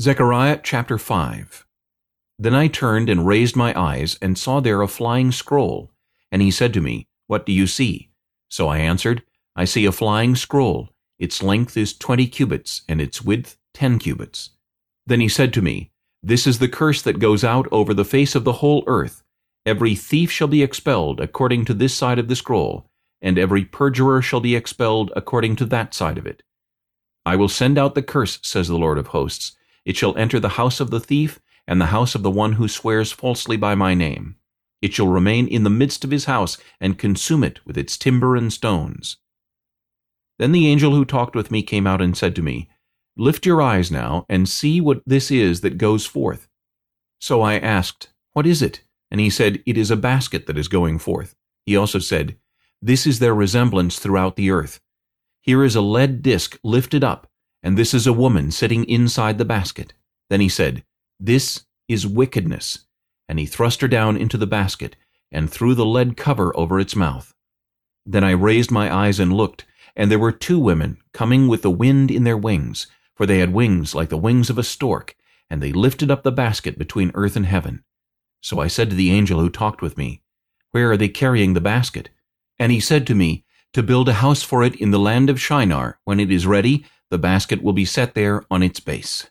Zechariah chapter 5 Then I turned and raised my eyes, and saw there a flying scroll. And he said to me, What do you see? So I answered, I see a flying scroll. Its length is twenty cubits, and its width ten cubits. Then he said to me, This is the curse that goes out over the face of the whole earth. Every thief shall be expelled according to this side of the scroll, and every perjurer shall be expelled according to that side of it. I will send out the curse, says the Lord of hosts, it shall enter the house of the thief, and the house of the one who swears falsely by my name. It shall remain in the midst of his house, and consume it with its timber and stones. Then the angel who talked with me came out and said to me, Lift your eyes now, and see what this is that goes forth. So I asked, What is it? And he said, It is a basket that is going forth. He also said, This is their resemblance throughout the earth. Here is a lead disc lifted up, and this is a woman sitting inside the basket. Then he said, This is wickedness. And he thrust her down into the basket, and threw the lead cover over its mouth. Then I raised my eyes and looked, and there were two women coming with the wind in their wings, for they had wings like the wings of a stork, and they lifted up the basket between earth and heaven. So I said to the angel who talked with me, Where are they carrying the basket? And he said to me, To build a house for it in the land of Shinar. When it is ready, the basket will be set there on its base.